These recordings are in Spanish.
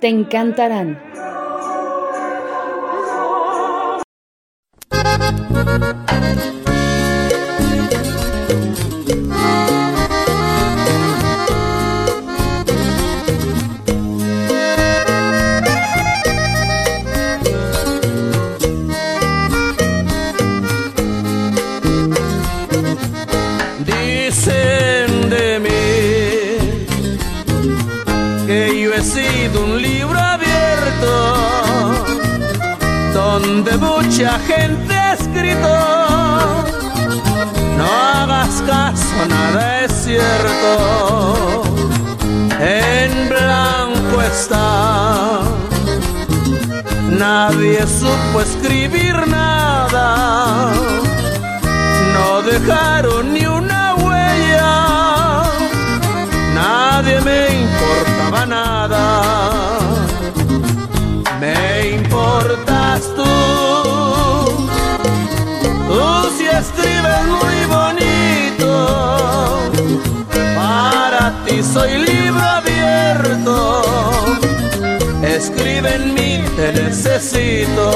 Te encantarán. Mucha gente escrito. No hagas caso, nada es cierto. En blanco está. Nadie supo escribir nada no dejaron escribe en mí, te necesito.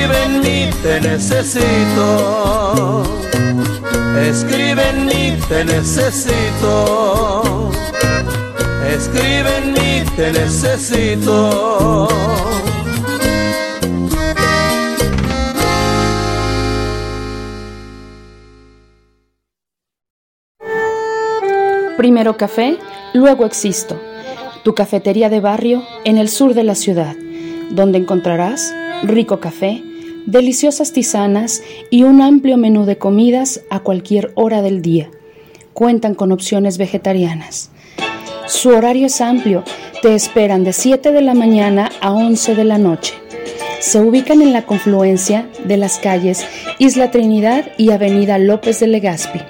Escribe en mí, te necesito. Escribe en mí, te necesito. Escribe en mí, te necesito. Primero café, luego existo. Tu cafetería de barrio en el sur de la ciudad, donde encontrarás rico café, deliciosas tisanas y un amplio menú de comidas a cualquier hora del día. Cuentan con opciones vegetarianas. Su horario es amplio, te esperan de 7 de la mañana a 11 de la noche. Se ubican en la confluencia de las calles Isla Trinidad y Avenida López de Legazpi.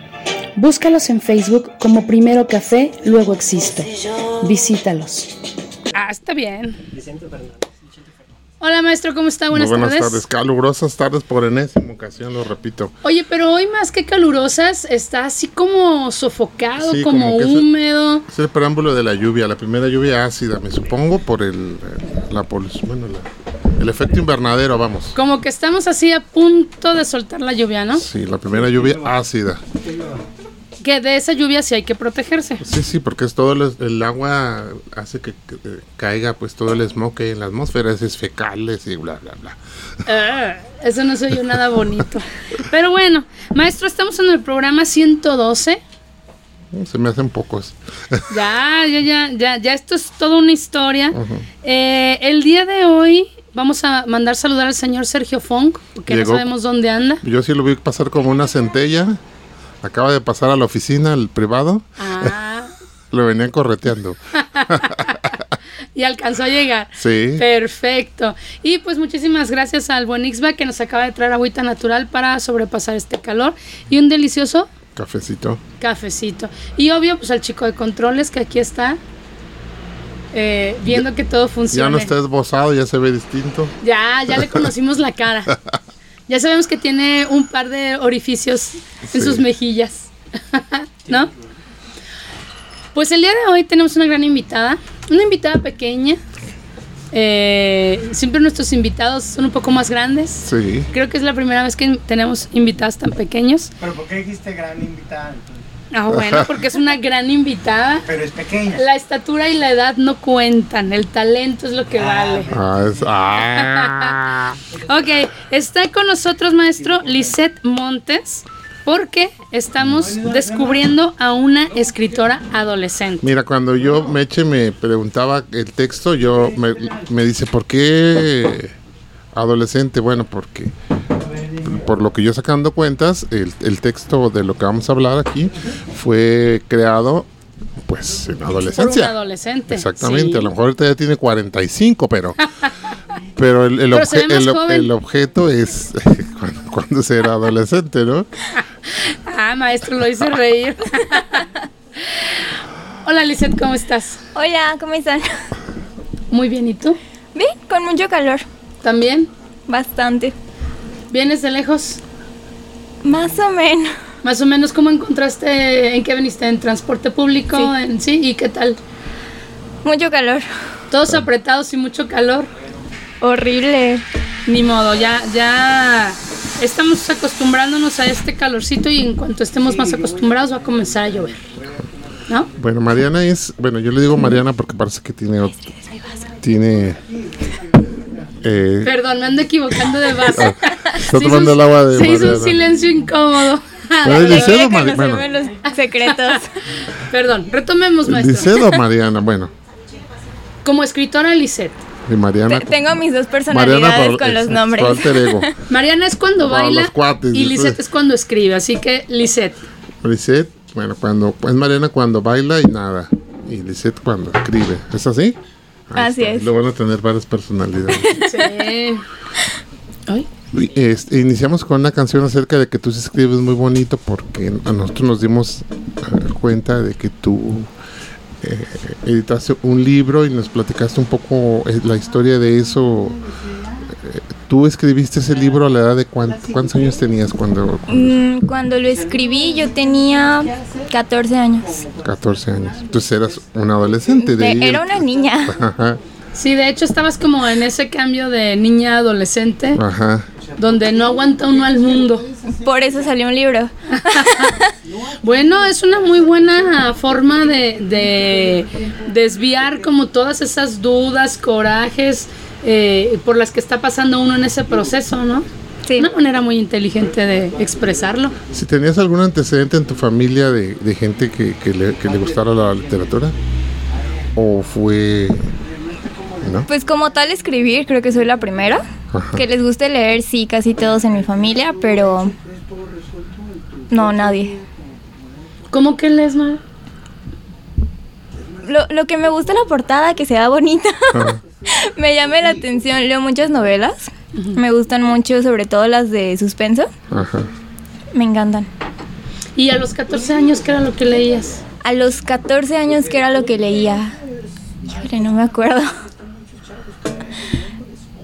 Búscalos en Facebook como Primero Café, luego Existo. Visítalos. Ah, está bien. Hola maestro, ¿cómo está? Buenas, Muy buenas tardes. tardes. Calurosas tardes por enésima ocasión, lo repito. Oye, pero hoy más que calurosas, está así como sofocado, Sí, como, húmedo. Es el preámbulo de la lluvia, la primera lluvia ácida, me supongo, por el, la polución, bueno, la- el efecto invernadero, vamos. Como que estamos así a punto de soltar la lluvia, ¿no? Sí, la primera lluvia ácida. Que de esa lluvia sí hay que protegerse. Sí, sí, porque es todo el, el agua hace que, que, caiga pues todo el smog que hay en la atmósfera, es fecales y bla, bla, bla. Ah, eso no se oyó nada bonito. Pero bueno, maestro, estamos en el programa 112. Se me hacen pocos. Ya, ya, ya, ya, ya esto es toda una historia. Eh, el día de hoy vamos a mandar saludar al señor Sergio Fong, que Llegó. no sabemos dónde anda. Yo sí lo vi pasar como una centella. Acaba de pasar a la oficina, al privado. Ah, Lo venían correteando. y alcanzó a llegar. Sí. Perfecto. Y pues muchísimas gracias al buen Ixba que nos acaba de traer agüita natural para sobrepasar este calor y un delicioso Cafecito. cafecito. Y obvio, pues al chico de controles que aquí está eh, viendo que todo funciona. Ya no está esbozado, ya se ve distinto. Ya, ya le conocimos la cara. Ya sabemos que tiene un par de orificios en sus mejillas. ¿No? Pues el día de hoy tenemos una gran invitada. Una invitada pequeña. Eh, siempre nuestros invitados son un poco más grandes. Sí. Creo que es la primera vez que tenemos invitados tan pequeños. Pero ¿por qué dijiste gran invitada? entonces? Ah, bueno, porque es una gran invitada. Pero es pequeña. La estatura y la edad no cuentan, el talento es lo que vale. Ah, es- ah. Ok, está con nosotros, maestro Lisette Montes, porque estamos descubriendo a una escritora adolescente. Mira, cuando yo, Meche, me preguntaba el texto, yo me, me dice, ¿por qué adolescente? Bueno, porque por lo que yo sacando cuentas, el, el texto de lo que vamos a hablar aquí fue creado pues en Por un adolescencia. adolescente. Exactamente, sí. a lo mejor ahorita ya tiene 45, pero pero el, el Pero obje- el- objeto es cuando, cuando se era adolescente, ¿no? Ah, maestro, lo hice reír. Hola, Lisette, ¿cómo estás? Hola, ¿cómo están? Muy bien, ¿y tú? Bien, con mucho calor. ¿También? Bastante. ¿Vienes de lejos? Más o menos. Más o menos, ¿cómo encontraste, en qué veniste? ¿En transporte público? Sí. ¿En, sí? ¿Y qué tal? Mucho calor. Todos apretados y mucho calor. Horrible. Ni modo, ya, ya estamos acostumbrándonos a este calorcito y en cuanto estemos más acostumbrados va a comenzar a llover. ¿No? Bueno, Mariana es, bueno, yo le digo Mariana porque parece que tiene tiene eh, Perdón, me ando equivocando de base. está Se hizo tomando un- el agua de Se hizo un silencio incómodo. Pero es Ya Liceo quiere o Mari- conocerme bueno. los secretos. Perdón, retomemos, maestro. Liceo o Mariana, bueno, Como escritora, Lisette. y Mariana. Te- Tengo mis dos personalidades con los es- nombres. su alter ego. Mariana es cuando Para baila cuates, y Lisette es cuando escribe, así que Lisette. Lisette, bueno, cuando es Mariana cuando baila y nada. Y Lisette cuando escribe. ¿Es así? Así es. Lo van a tener varias personalidades. Sí. Ay, este, iniciamos con una canción acerca de que tú escribes muy bonito porque a nosotros nos dimos cuenta de que tú eh, editaste un libro y nos platicaste un poco eh, la historia de eso. Tú escribiste ese libro a la edad de cuán- cuántos años tenías cuando, cuando- Mm, Cuando lo escribí yo tenía 14 años. 14 años. Entonces eras un adolescente. De De- Era una niña. Ajá, Sí, de hecho estabas como en ese cambio de niña a adolescente, ajá. donde no aguanta uno al mundo. Por eso salió un libro. Bueno, es una muy buena forma de, de desviar como todas esas dudas, corajes eh, por las que está pasando uno en ese proceso, ¿no? Sí. Una manera muy inteligente de expresarlo. Si tenías algún antecedente en tu familia de, de gente que, que le, que le gustara la literatura, o fue. ¿No? Pues como tal escribir, creo que soy la primera. Ajá. Que les guste leer, sí, casi todos en mi familia, pero no, nadie. ¿Cómo que lees, Mar? Lo, lo que me gusta la portada, que sea bonita, Ajá. Me llama la atención. Leo muchas novelas, me gustan mucho, sobre todo las de suspenso, Ajá. me encantan. ¿Y a los 14 años qué era lo que leías? A los 14 años, ¿qué era lo que leía? Híjole, no me acuerdo.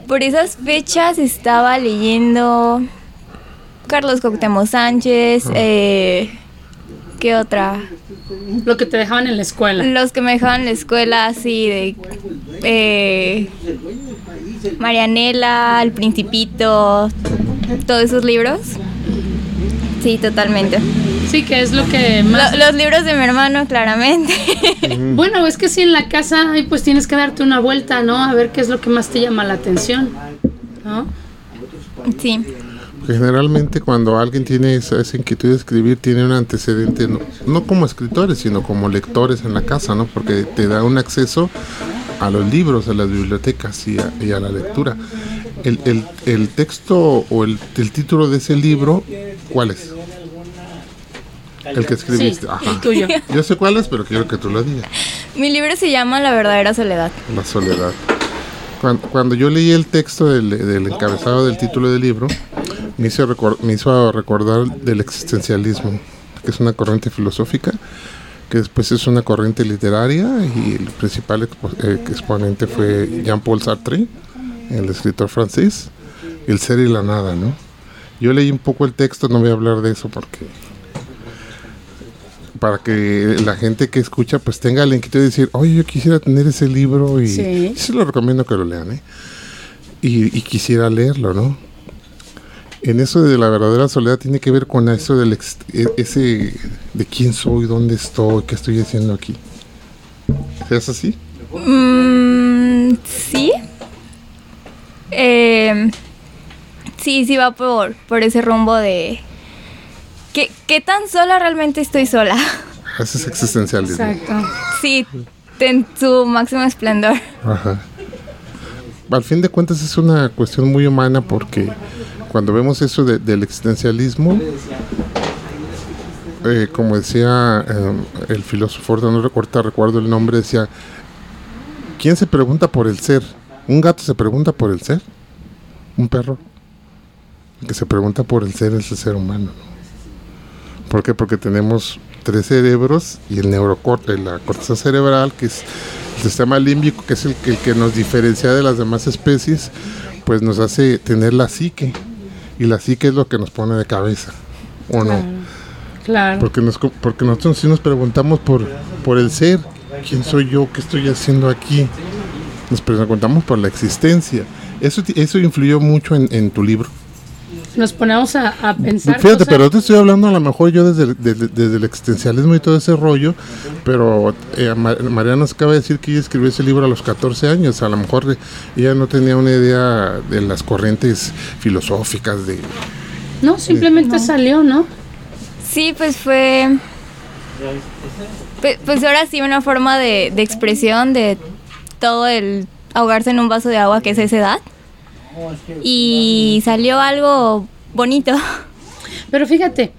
Por esas fechas estaba leyendo Carlos Coctemo Sánchez, eh, ¿qué otra? Lo que te dejaban en la escuela. Los que me dejaban en la escuela así de eh, Marianela, El Principito, todos esos libros. Sí, totalmente. Sí, que es lo que más... Lo- los libros de mi hermano, claramente. Bueno, es que si en la casa, ay, pues tienes que darte una vuelta, ¿no? A ver qué es lo que más te llama la atención, ¿no? sí. Generalmente cuando alguien tiene esa, esa inquietud de escribir, tiene un antecedente, no, no como escritores, sino como lectores en la casa, ¿no? Porque te da un acceso a los libros, a las bibliotecas y a, y a la lectura. El, el, el texto o el, el título de ese libro, ¿cuál es? El que escribiste. Sí, Ajá. el tuyo. Yo sé cuál es, pero quiero que tú lo digas. Mi libro se llama La verdadera soledad. La soledad. Cuando, cuando yo leí el texto del, del encabezado del título del libro, me hizo, recor- me hizo recordar del existencialismo, que es una corriente filosófica, que después es una corriente literaria y el principal expo- eh, exponente fue Jean-Paul Sartre, el escritor francés, El ser y la nada, ¿no? Yo leí un poco el texto, no voy a hablar de eso porque para que la gente que escucha pues tenga el inquietud de decir, oye, yo quisiera tener ese libro y Sí. sí se lo recomiendo que lo lean, ¿eh? Y, y quisiera leerlo, ¿no? En eso de la verdadera soledad tiene que ver con eso del ex- e- ese de quién soy, dónde estoy, qué estoy haciendo aquí. ¿Es así? Mm, sí. Eh, sí, sí va por, por ese rumbo de... ¿Qué, ¿Qué tan sola realmente estoy sola? Ese es existencialismo. Exacto. Sí, en su máximo esplendor. Ajá. Al fin de cuentas es una cuestión muy humana porque cuando vemos eso de- del existencialismo, eh, como decía eh, el filósofo, no recuerdo, recuerdo el nombre, decía, ¿quién se pregunta por el ser? ¿Un gato se pregunta por el ser? ¿Un perro? El que se pregunta por el ser es el ser humano. ¿no? ¿Por qué? Porque tenemos tres cerebros y el neurocorte, la corteza cerebral, que es el sistema límbico, que es el que nos diferencia de las demás especies, pues nos hace tener la psique. Y la psique es lo que nos pone de cabeza, ¿o no? Claro. Porque, nos, porque nosotros sí nos preguntamos por, por el ser, quién soy yo, qué estoy haciendo aquí. Nos preguntamos por la existencia. Eso, eso influyó mucho en, en tu libro. Nos ponemos a, a pensar. Fíjate, cosas- pero te estoy hablando a lo mejor yo desde, el- desde, desde el existencialismo y todo ese rollo, pero eh, Ma- Mariana nos acaba de decir que ella escribió ese libro a los 14 años, a lo mejor ella no tenía una idea de las corrientes filosóficas de... No, simplemente salió, ¿no? Sí, pues fue... Pues, pues ahora sí una forma de, de expresión de todo el ahogarse en un vaso de agua que es esa edad. Y salió algo bonito. Pero fíjate,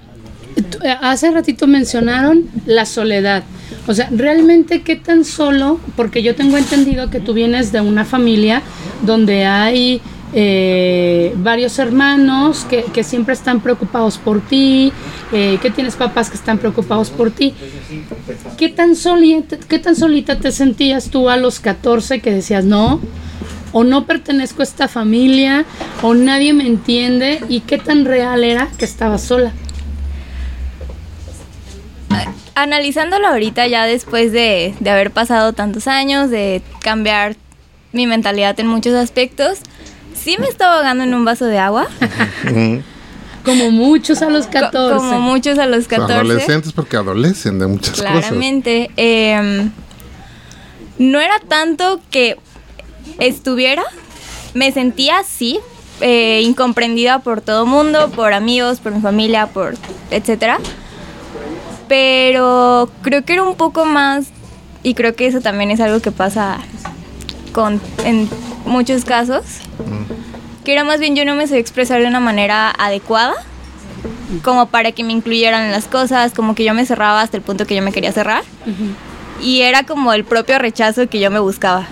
eh, hace ratito mencionaron la soledad. O sea, realmente qué tan solo, porque yo tengo entendido que tú vienes de una familia donde hay eh, varios hermanos que, siempre están preocupados por ti, eh, que tienes papás que están preocupados por ti. ¿Qué tan, ¿Qué tan solita te sentías tú a los 14 que decías, no, o no pertenezco a esta familia, o nadie me entiende, y qué tan real era que estaba sola? Analizándolo ahorita ya después de, de haber pasado tantos años, de cambiar mi mentalidad en muchos aspectos, sí me estaba ahogando en un vaso de agua, Como muchos a los co- 14. como muchos a los 14. Adolescentes porque adolecen de muchas cosas. Claramente. em, no era tanto que estuviera, me sentía así, eh, incomprendida por todo mundo, por amigos, por mi familia, por etcétera. Pero creo que era un poco más, y creo que eso también es algo que pasa con, en muchos casos, que era más bien yo no me sé expresar de una manera adecuada como para que me incluyeran en las cosas, como que yo me cerraba hasta el punto que yo me quería cerrar. Y era como el propio rechazo que yo me buscaba.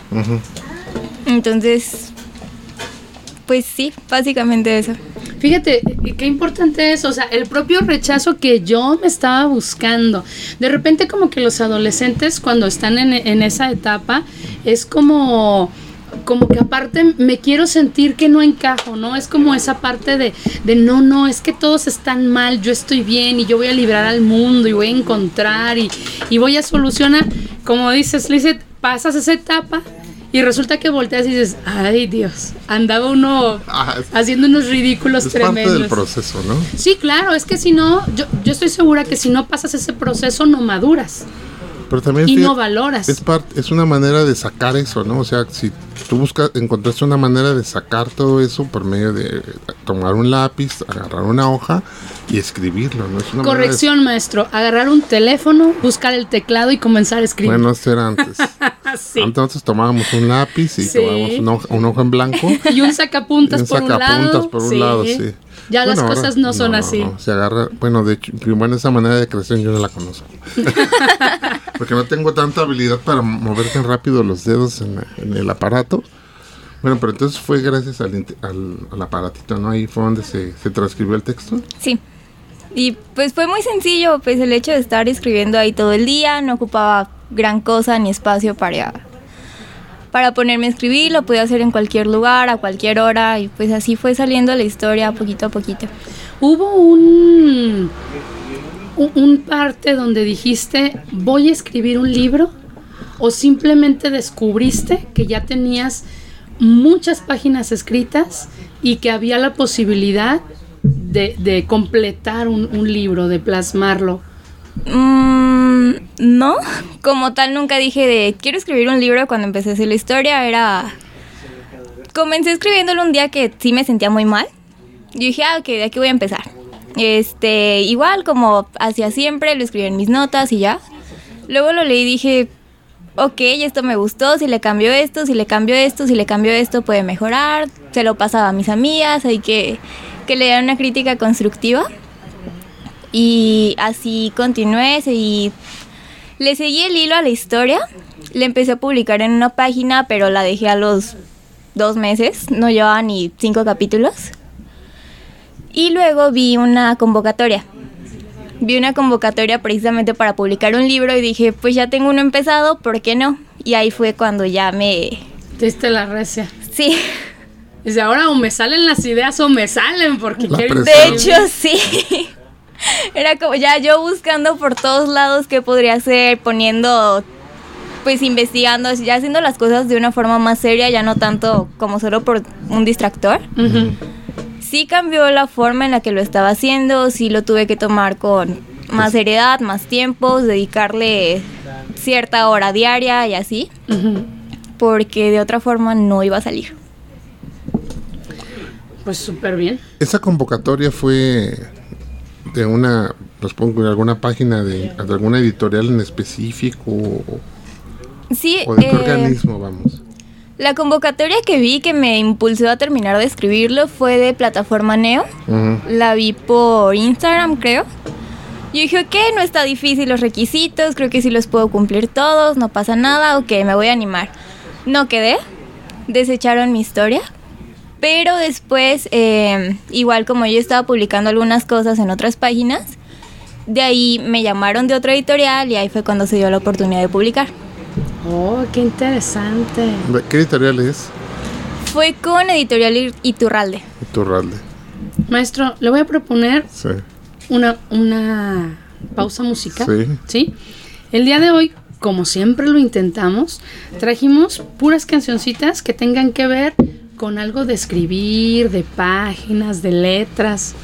Entonces, pues sí, básicamente eso. Fíjate, qué importante es, o sea, el propio rechazo que yo me estaba buscando. De repente como que los adolescentes cuando están en, en esa etapa es como como que aparte me quiero sentir que no encajo, ¿no? Es como esa parte de, de no, no, es que todos están mal, yo estoy bien y yo voy a librar al mundo y voy a encontrar y, y voy a solucionar. Como dices, Lizeth, pasas esa etapa y resulta que volteas y dices, ay Dios, andaba uno Ah, es- haciendo unos ridículos es parte tremendos. del proceso, ¿no? Sí, claro, es que si no, yo, yo estoy segura que si no pasas ese proceso no maduras. Pero también y fíjate, no valoras. Es, part- es una manera de sacar eso, ¿no? O sea, si tú buscas, encontraste una manera de sacar todo eso por medio de tomar un lápiz, agarrar una hoja y escribirlo, ¿no? Es una manera de- Corrección, maestro. Agarrar un teléfono, buscar el teclado y comenzar a escribir. Bueno, eso era antes. Sí. Entonces tomábamos un lápiz y Sí. tomábamos una hoja, en blanco. Y un sacapuntas y un por un lado. por un lado, sí. Ya las Bueno, cosas no son así. se agarra, bueno, de hecho, bueno, esa manera de crecer yo no la conozco. Porque no tengo tanta habilidad para mover tan rápido los dedos en, en el aparato. Bueno, pero entonces fue gracias al, al, al aparatito, ¿no? Ahí fue donde se, se transcribió el texto. Sí. Y pues fue muy sencillo, pues el hecho de estar escribiendo ahí todo el día, no ocupaba gran cosa ni espacio para, para ponerme a escribir, lo podía hacer en cualquier lugar, a cualquier hora, y pues así fue saliendo la historia poquito a poquito. Hubo un, un, un parte donde dijiste, voy a escribir un libro, o simplemente descubriste que ya tenías muchas páginas escritas y que había la posibilidad de, de completar un, un libro, de plasmarlo. Mm, no, como tal nunca dije de quiero escribir un libro cuando empecé a hacer la historia, era... Comencé escribiéndolo un día que sí me sentía muy mal. Yo dije, ah, ok, de aquí voy a empezar. Este, igual como hacía siempre, lo escribí en mis notas y ya. Luego lo leí y dije, ok, esto me gustó, si le cambio esto, si le cambio esto, si le cambio esto puede mejorar. Se lo pasaba a mis amigas, hay que, que le dieran una crítica constructiva. Y así continué, seguí, le seguí el hilo a la historia. Le empecé a publicar en una página, pero la dejé a los dos meses, no llevaba ni cinco capítulos. Y luego vi una convocatoria. Vi una convocatoria precisamente para publicar un libro y dije, pues ya tengo uno empezado, ¿por qué no? Y ahí fue cuando ya me... Te diste la recia. Sí, Desde ahora o me salen las ideas o me salen, porque La quiero de hecho sí. Era como ya yo buscando por todos lados qué podría hacer, poniendo, pues investigando, ya haciendo las cosas de una forma más seria, ya no tanto como solo por un distractor. Sí cambió la forma en la que lo estaba haciendo, sí lo tuve que tomar con más seriedad, más tiempos, dedicarle cierta hora diaria y así, porque de otra forma no iba a salir. Pues súper bien. Esa convocatoria fue de una, los pongo en alguna página de, de alguna editorial en específico o, Sí, o de qué eh, organismo, vamos. La convocatoria que vi que me impulsó a terminar de escribirlo fue de plataforma Neo. La vi por Instagram, creo. Yo dije, ok, no está difícil los requisitos, creo que sí los puedo cumplir todos, no pasa nada, ok, me voy a animar. No quedé, desecharon mi historia. Pero después, eh, igual como yo estaba publicando algunas cosas en otras páginas, de ahí me llamaron de otra editorial y ahí fue cuando se dio la oportunidad de publicar. Oh, qué interesante. ¿De ¿Qué editorial es? Fue con Editorial Iturralde. Iturralde. Maestro, le voy a proponer Sí. una, una pausa musical. Sí. El día de hoy, como siempre lo intentamos, trajimos puras cancioncitas que tengan que ver con algo de escribir, de páginas, de letras.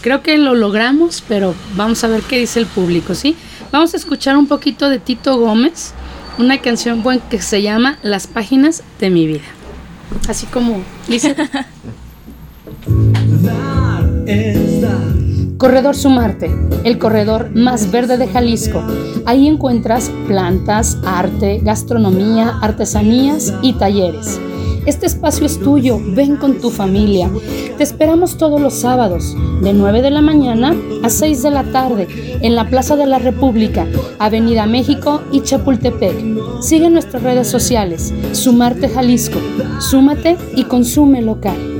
Creo que lo logramos, pero vamos a ver qué dice el público, ¿sí? Vamos a escuchar un poquito de Tito Gómez, una canción buena que se llama Las páginas de mi vida. Así como dice Corredor Sumarte, el corredor más verde de Jalisco. Ahí encuentras plantas, arte, gastronomía, artesanías y talleres. Este espacio es tuyo, ven con tu familia. Te esperamos todos los sábados, de 9 de la mañana a 6 de la tarde, en la Plaza de la República, Avenida México y Chapultepec. Sigue nuestras redes sociales, Sumarte Jalisco. Súmate y consume local.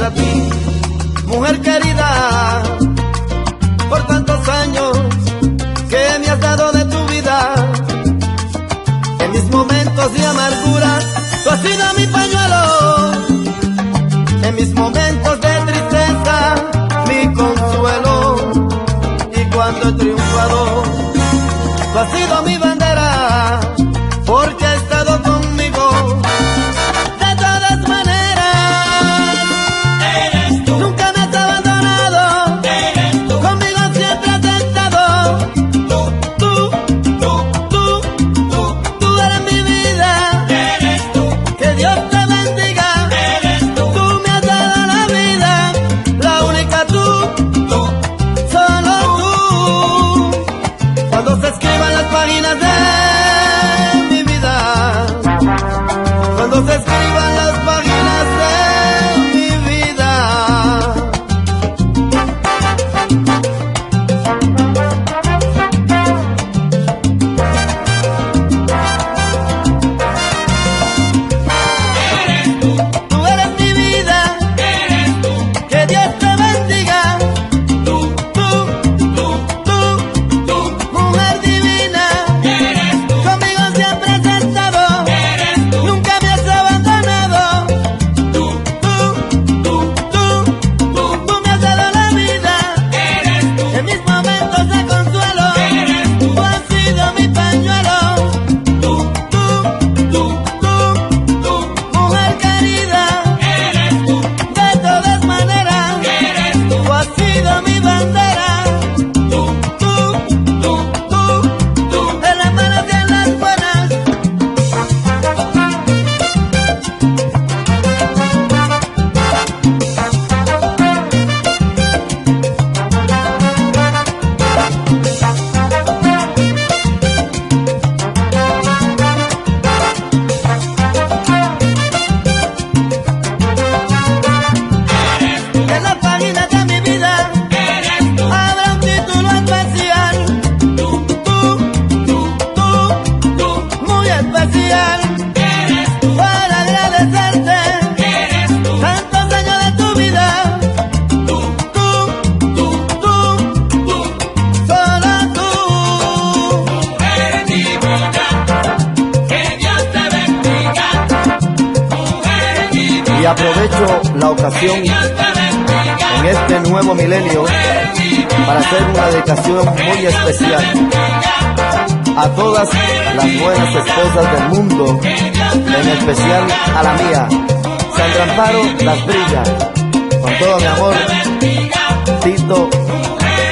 A ti, mujer querida,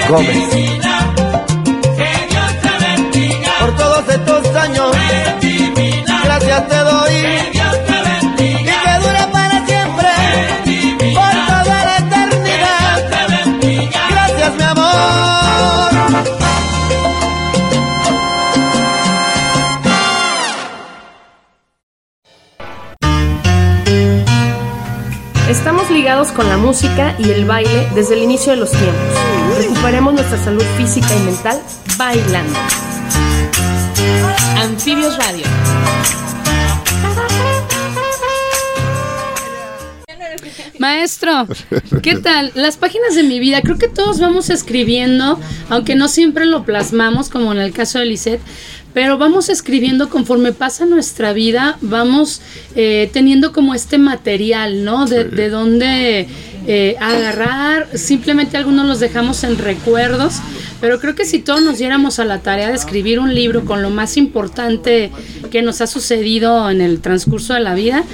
con y el baile desde el inicio de los tiempos. Recuperemos nuestra salud física y mental bailando. Anfibios Radio. Maestro, ¿qué tal? Las páginas de mi vida, creo que todos vamos escribiendo, aunque no siempre lo plasmamos, como en el caso de Lisette, pero vamos escribiendo conforme pasa nuestra vida, vamos eh, teniendo como este material, ¿no? De, de dónde eh, agarrar, simplemente algunos los dejamos en recuerdos, pero creo que si todos nos diéramos a la tarea de escribir un libro con lo más importante que nos ha sucedido en el transcurso de la vida,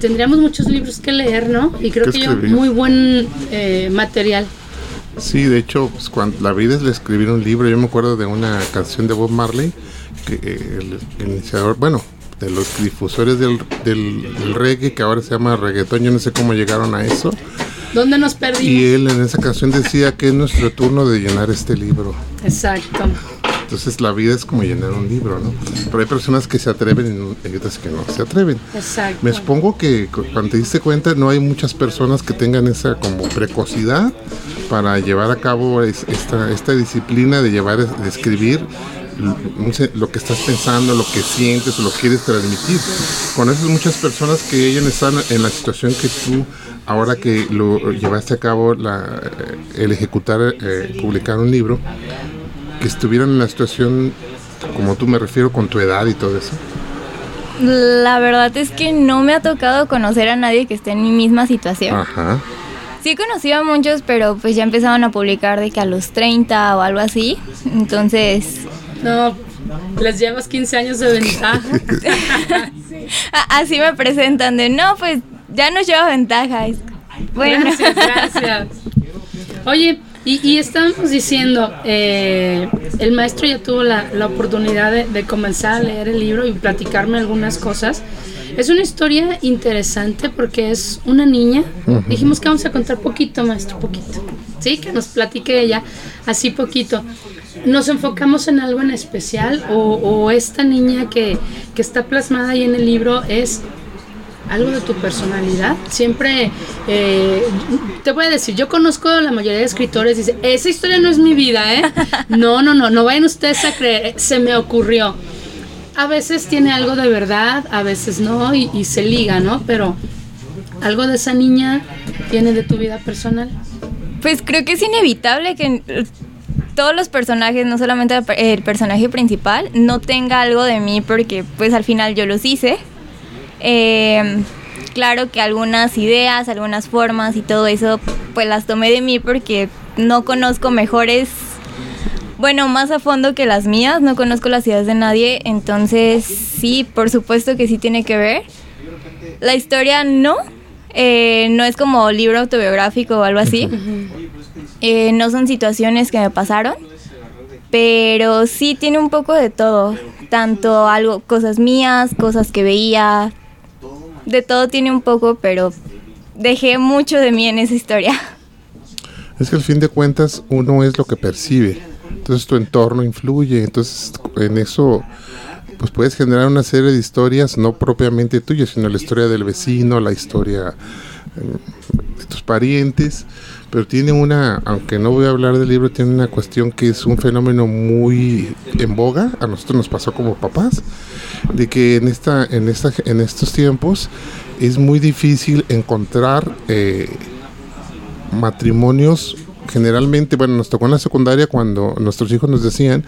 tendríamos muchos libros que leer, ¿no? Y creo que yo, muy buen eh, material. Sí, de hecho, pues, cuando la vida es de escribir un libro, yo me acuerdo de una canción de Bob Marley el, iniciador, bueno, de los difusores del, del, reggae, que ahora se llama reggaetón, yo no sé cómo llegaron a eso. ¿Dónde nos perdimos? Y él en esa canción decía que es nuestro turno de llenar este libro. Exacto. Entonces la vida es como llenar un libro, ¿no? Pero hay personas que se atreven y otras que no se atreven. Exacto. Me supongo que cuando te diste cuenta no hay muchas personas que tengan esa como precocidad para llevar a cabo esta, esta disciplina de llevar, de escribir lo que estás pensando, lo que sientes o lo quieres transmitir. Con esas muchas personas que ellos están en la situación que tú, ahora que lo llevaste a cabo, la, eh, el ejecutar, eh, publicar un libro, que estuvieran en la situación como tú me refiero, con tu edad y todo eso. La verdad es que no me ha tocado conocer a nadie que esté en mi misma situación. Ajá. Sí he conocido a muchos, pero pues ya empezaron a publicar de que a los 30 o algo así. Entonces, no, Les llevas 15 años de ventaja. Así me presentan de, no, pues ya nos lleva ventaja. Bueno. Gracias, gracias. Oye, y, y estábamos diciendo, eh, el maestro ya tuvo la, la oportunidad de, de, comenzar a leer el libro y platicarme algunas cosas. Es una historia interesante porque es una niña. Dijimos que vamos a contar poquito, maestro, poquito. Sí, que nos platique ella así poquito. ¿Nos enfocamos en algo en especial o, o esta niña que, que está plasmada ahí en el libro es algo de tu personalidad. Siempre eh, te voy a decir, yo conozco a la mayoría de escritores y dice, esa historia no es mi vida, ¿eh? No, no, no, no vayan ustedes a creer, se me ocurrió. A veces tiene algo de verdad, a veces no, y, y se liga, ¿no? Pero algo de esa niña tiene de tu vida personal. Pues creo que es inevitable que todos los personajes, no solamente el personaje principal, no tenga algo de mí porque pues al final yo los hice. Eh, claro que algunas ideas, algunas formas y todo eso, pues las tomé de mí porque no conozco mejores, bueno, más a fondo que las mías, no conozco las ideas de nadie, entonces sí, por supuesto que sí tiene que ver. La historia no, eh, no es como libro autobiográfico o algo así, eh, no son situaciones que me pasaron, pero sí tiene un poco de todo, tanto algo, cosas mías, cosas que veía, de todo tiene un poco, pero dejé mucho de mí en esa historia. Es que al fin de cuentas uno es lo que percibe, entonces tu entorno influye, entonces en eso pues puedes generar una serie de historias no propiamente tuyas, sino la historia del vecino, la historia de tus parientes, pero tiene una, aunque no voy a hablar del libro, tiene una cuestión que es un fenómeno muy en boga, a nosotros nos pasó como papás, de que en esta, en esta, en estos tiempos es muy difícil encontrar eh, matrimonios generalmente, bueno, nos tocó en la secundaria cuando nuestros hijos nos decían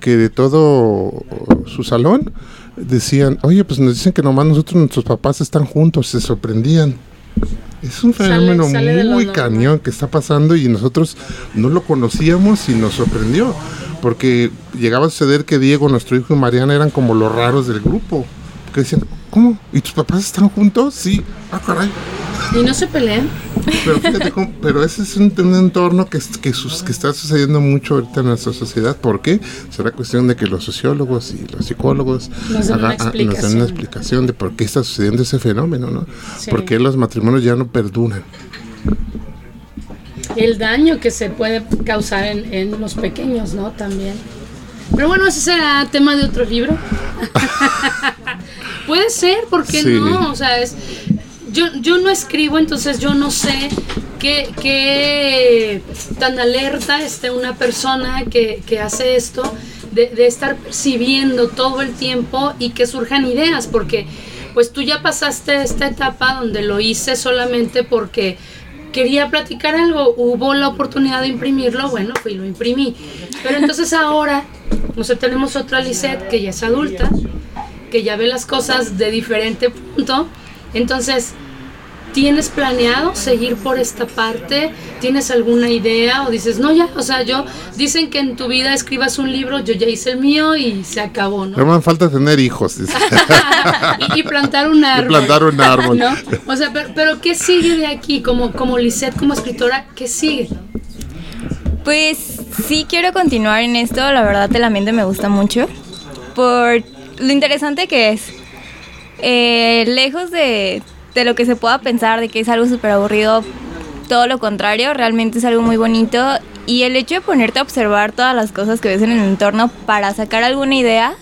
que de todo su salón decían, oye, pues nos dicen que nomás nosotros, nuestros papás están juntos, se sorprendían. Es un fenómeno sale, sale muy cañón que está pasando y nosotros no lo conocíamos y nos sorprendió, porque llegaba a suceder que Diego, nuestro hijo y Mariana eran como los raros del grupo, que decían, ¿cómo? ¿Y tus papás están juntos? Sí, ah, caray. ¿Y no se pelean? Pero fíjate, cómo, pero ese es un, un entorno que, que, sus, que, está sucediendo mucho ahorita en nuestra sociedad. ¿Por qué? Será cuestión de que los sociólogos y los psicólogos nos den, haga, una, nos den una explicación de por qué está sucediendo ese fenómeno, ¿no? Sí. ¿Por qué los matrimonios ya no perduran? El daño que se puede causar en, en los pequeños, ¿no? También. Pero bueno, ese será tema de otro libro. Puede ser, ¿por qué sí. no? O sea, es, yo, yo no escribo, entonces yo no sé qué, qué tan alerta esté una persona que, que hace esto de, de, estar percibiendo todo el tiempo y que surjan ideas, porque pues tú ya pasaste esta etapa donde lo hice solamente porque quería platicar algo, hubo la oportunidad de imprimirlo, bueno, fui y lo imprimí. Pero entonces ahora, no sé, tenemos otra Lisette que ya es adulta, que ya ve las cosas de diferente punto. Entonces, ¿tienes planeado seguir por esta parte? ¿Tienes alguna idea? O dices, no, ya, o sea, yo, dicen que en tu vida escribas un libro, yo ya hice el mío y se acabó, ¿no? No me falta tener hijos. y, y, plantar un árbol. Y plantar un árbol. ¿no? O sea, pero, pero, ¿qué sigue de aquí? Como, como Lisette, como escritora, ¿qué sigue? Pues sí quiero continuar en esto, la verdad el ambiente me gusta mucho. Por lo interesante que es. Eh, lejos de, de, lo que se pueda pensar, de que es algo súper aburrido, todo lo contrario, realmente es algo muy bonito. Y el hecho de ponerte a observar todas las cosas que ves en el entorno para sacar alguna idea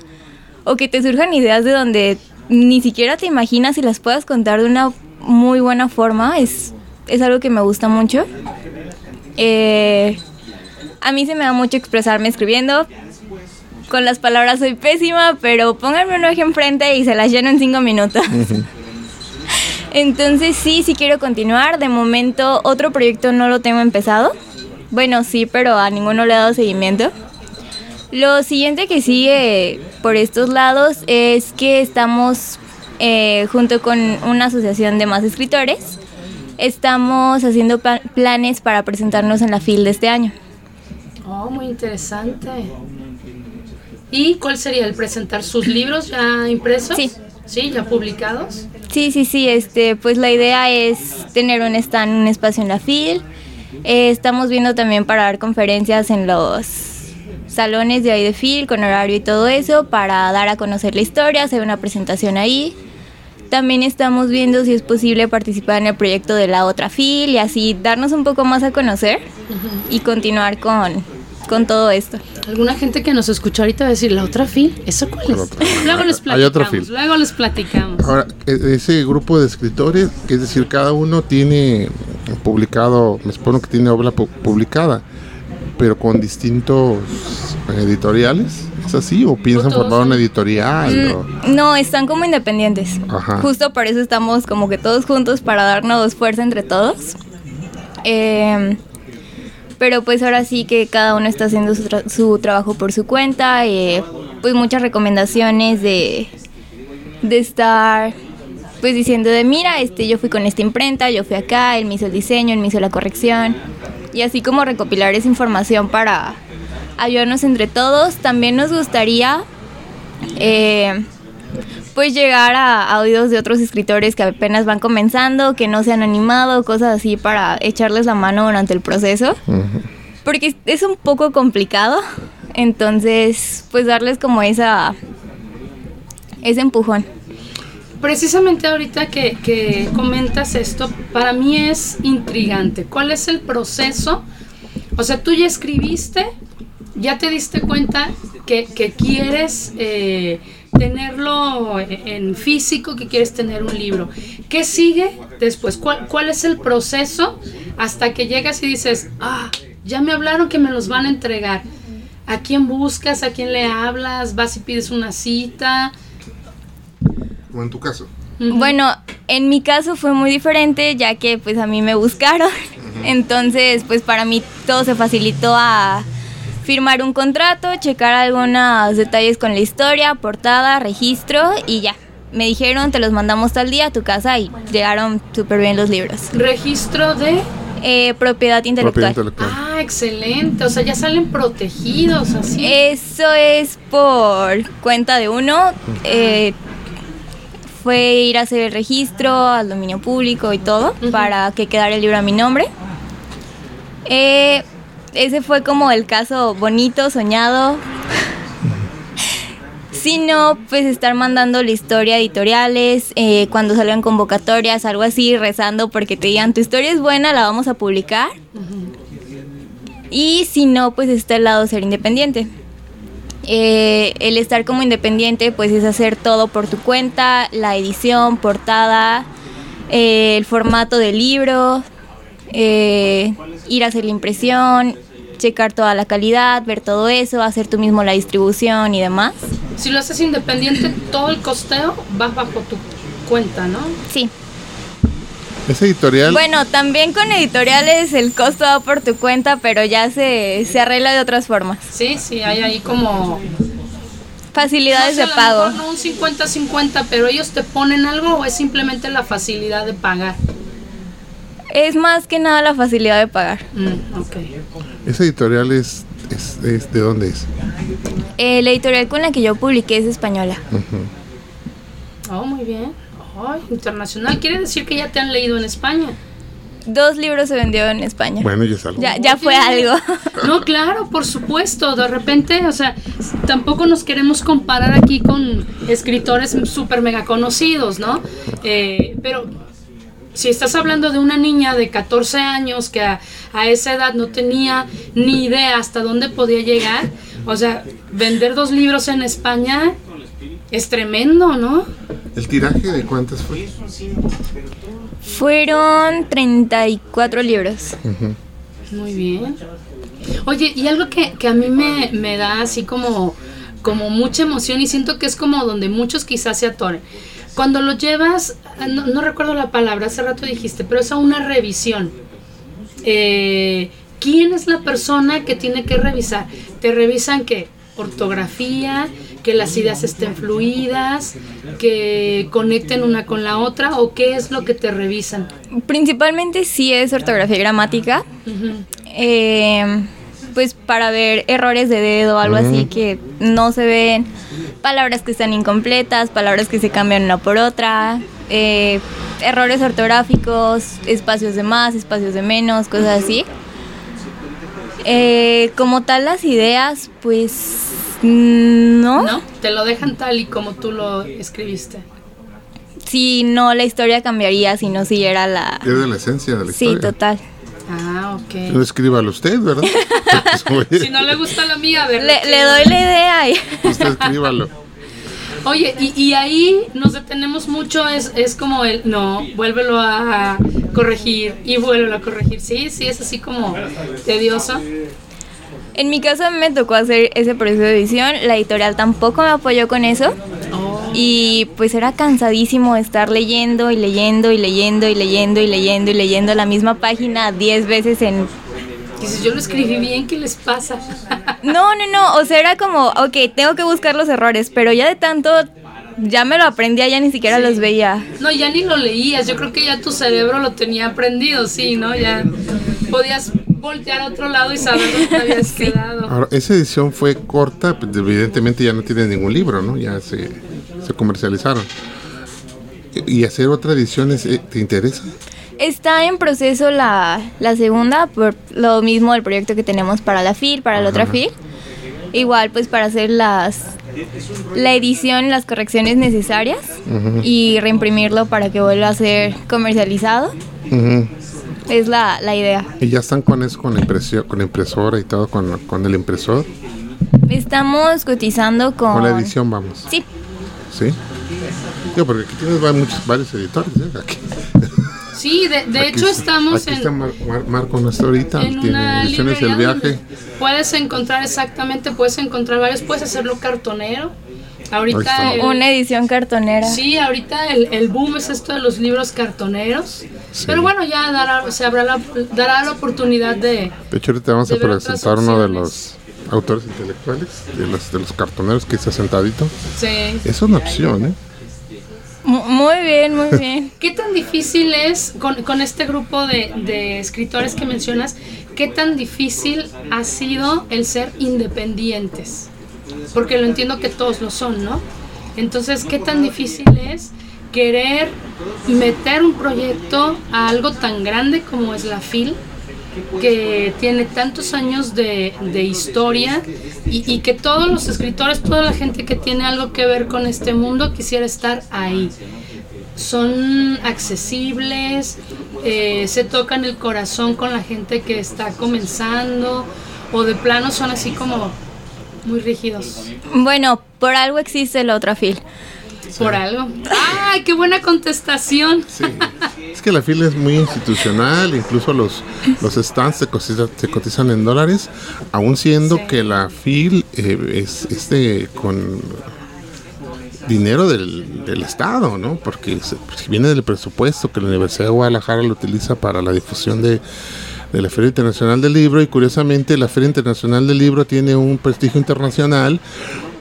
o que te surjan ideas de donde ni siquiera te imaginas y las puedas contar de una muy buena forma, es, es algo que me gusta mucho. Eh, a mí se me da mucho expresarme escribiendo, con las palabras soy pésima, pero pónganme un eje enfrente y se las lleno en cinco minutos. Entonces sí, sí quiero continuar. De momento otro proyecto no lo tengo empezado. Bueno, sí, pero a ninguno le he dado seguimiento. Lo siguiente que sigue por estos lados es que estamos eh, junto con una asociación de más escritores. Estamos haciendo planes para presentarnos en la FIL de este año. Oh, muy interesante. ¿Y cuál sería el presentar sus libros ya impresos? Sí. Sí, ya publicados. Sí, sí, sí, este, pues la idea es tener un stand, un espacio en la FIL. Eh, estamos viendo también para dar conferencias en los salones de ahí de FIL con horario y todo eso para dar a conocer la historia, hacer una presentación ahí. También estamos viendo si es posible participar en el proyecto de la otra FIL y así darnos un poco más a conocer y continuar con, con todo esto. Alguna gente que nos escuchó ahorita va a decir, ¿la otra FIL? ¿Eso cuál es? Luego les Hay platicamos. otra FIL. Luego les platicamos. Ahora, e- ese grupo de escritores, es decir, cada uno tiene publicado, me supongo que tiene obra pu- publicada, pero con distintos editoriales, ¿es así? ¿O piensan formar una editorial? o- Mm, No, están como independientes. Ajá. Justo por eso estamos como que todos juntos para darnos fuerza entre todos. Eh, pero pues ahora sí que cada uno está haciendo su, tra- su trabajo por su cuenta. eh, pues muchas recomendaciones de, de estar pues diciendo de mira, este yo fui con esta imprenta, yo fui acá, él me hizo el diseño, él me hizo la corrección. Y así como recopilar esa información para ayudarnos entre todos. También nos gustaría eh, pues llegar a, a oídos de otros escritores que apenas van comenzando, que no se han animado, cosas así para echarles la mano durante el proceso. Ujú. Porque es un poco complicado, entonces pues darles como esa ese empujón. Precisamente ahorita que, que comentas esto, para mí es intrigante. ¿Cuál es el proceso? O sea, tú ya escribiste, ya te diste cuenta que, que quieres eh, tenerlo en físico, que quieres tener un libro. ¿Qué sigue después? ¿Cuál, ¿Cuál es el proceso hasta que llegas y dices, ah, ya me hablaron que me los van a entregar? ¿A quién buscas? ¿A quién le hablas? ¿Vas y pides una cita? Como en tu caso. Bueno, en mi caso fue muy diferente ya que pues a mí me buscaron. Entonces pues para mí todo se facilitó a firmar un contrato, checar algunos detalles con la historia, portada, registro y ya. Me dijeron te los mandamos tal día a tu casa y llegaron súper bien los libros. Registro de... Eh, propiedad intelectual. Propiedad intelectual. Ah, excelente. O sea, ya salen protegidos así. Eso es por cuenta de uno. eh, fue ir a hacer el registro al dominio público y todo para que quedara el libro a mi nombre. Eh, ese fue como el caso bonito, soñado. Si no, pues estar mandando la historia a editoriales, eh, cuando salgan convocatorias, algo así, rezando porque te digan, tu historia es buena, la vamos a publicar. Y si no, pues está el lado ser independiente. Eh, el estar como independiente, pues es hacer todo por tu cuenta, la edición, portada, eh, el formato del libro, eh, ir a hacer la impresión, checar toda la calidad, ver todo eso, hacer tú mismo la distribución y demás. Si lo haces independiente, todo el costeo va bajo tu cuenta, ¿no? Sí. Esa editorial, Bueno, también con editoriales el costo va por tu cuenta, pero ya se, se arregla de otras formas. Sí, sí, hay ahí como... Facilidades no sé, de a lo pago. mejor no un 50-50, pero ellos te ponen algo o es simplemente la facilidad de pagar. Es más que nada la facilidad de pagar. Mm, ok. esa editorial es, es, es- ¿de dónde es? Eh, la editorial con la que yo publiqué es española. Oh, muy bien. Ay, internacional. Quiere decir que ya te han leído en España. Dos libros se vendieron en España. Bueno, ya es algo. Ya, ya fue algo. No, claro, por supuesto. De repente, o sea, tampoco nos queremos comparar aquí con escritores súper mega conocidos, ¿no? Eh, pero si estás hablando de una niña de 14 años que a, a esa edad no tenía ni idea hasta dónde podía llegar, o sea, vender dos libros en España es tremendo, ¿no? ¿El tiraje de cuántas fue? Fueron 34 libros. Muy bien. Oye, y algo que, que a mí me, me da así como, como mucha emoción y siento que es como donde muchos quizás se atoren. Cuando lo llevas, no, no recuerdo la palabra, hace rato dijiste, pero es a una revisión. Eh, ¿Quién es la persona que tiene que revisar? ¿Te revisan que ortografía, que las ideas estén fluidas, que conecten una con la otra o qué es lo que te revisan? Principalmente sí es ortografía y gramática. Eh, pues para ver errores de dedo, algo así que no se ven, palabras que están incompletas, palabras que se cambian una por otra, eh, errores ortográficos, espacios de más, espacios de menos, cosas así. Eh, como tal las ideas, pues no. ¿No? Te lo dejan tal y como tú lo escribiste. Si no, la historia cambiaría si no siguiera la... Pierde la esencia de la Sí, historia. total. Ah, ok. No escríbalo usted, ¿verdad? Si no le gusta la mía, a ver. Le, le doy la idea y... usted escríbalo. Oye, y, y ahí nos detenemos mucho, es, es como el, no, vuélvelo a corregir y vuélvelo a corregir. Sí, sí, es así como tedioso. En mi caso me tocó hacer ese proceso de edición, la editorial tampoco me apoyó con eso y pues era cansadísimo estar leyendo y leyendo y leyendo y leyendo y leyendo y leyendo la misma página 10 veces en... Dices, yo lo escribí bien, ¿qué les pasa? No, no, no, o sea, era como, ok, tengo que buscar los errores, pero ya de tanto, ya me lo aprendía, ya ni siquiera Sí. los veía. No, ya ni lo leías, yo creo que ya tu cerebro lo tenía aprendido, sí, ¿no? Ya podías voltear a otro lado y saber dónde te habías quedado. Ahora, esa edición fue corta, pues, evidentemente ya no tiene ningún libro, ¿no? Ya se, se comercializaron. ¿Y hacer otra edición es, eh, te interesa? Está en proceso la, la segunda, por lo mismo el proyecto que tenemos para la FIL, para la otra. FIL. Igual pues para hacer las la edición, las correcciones necesarias y reimprimirlo para que vuelva a ser comercializado. Es la, la idea. Y ya están con eso, con la, impresio- con la impresora y todo, con, con el impresor. Estamos cotizando con... Con la edición vamos. Sí, ¿Sí? Digo, porque aquí tienes va- muchos, varios editores. ¿eh? Aquí, Sí, de, de aquí hecho está- estamos Aquí en... está Mar- Mar- Marco nuestro ahorita. en tiene ediciones El Viaje. puedes encontrar exactamente, puedes encontrar varios, puedes hacerlo cartonero. Ahorita el- una edición cartonera. sí, ahorita el, el boom es esto de los libros cartoneros. Sí. Pero bueno, ya dará, se habrá la, dará la oportunidad de... De hecho, ahorita vamos a presentar uno de los autores intelectuales, de los, de los cartoneros que está sentadito. Sí. Es una opción, ¿eh? Mu- Muy bien, muy bien. ¿Qué tan difícil es con, este grupo de, de escritores que mencionas? ¿Qué tan difícil ha sido el ser independientes? Porque lo entiendo que todos lo son, ¿no? Entonces, ¿qué tan difícil es querer meter un proyecto a algo tan grande como es la FIL? Que tiene tantos años de, de historia y, que todos los escritores, toda la gente que tiene algo que ver con este mundo quisiera estar ahí. Son accesibles, eh, se tocan el corazón con la gente que está comenzando o de plano son así como muy rígidos Bueno, por algo existe la otra fil. Por algo. ¡Ay, qué buena contestación! Sí. Es que la fila es muy institucional, incluso los, los stands se cotizan, se cotizan en dólares, aún siendo Sí. que la FIL eh, es este con dinero del, del Estado, ¿no? Porque se- pues, viene del presupuesto que la Universidad de Guadalajara lo utiliza para la difusión de, de la Feria Internacional del Libro y curiosamente la Feria Internacional del Libro tiene un prestigio internacional,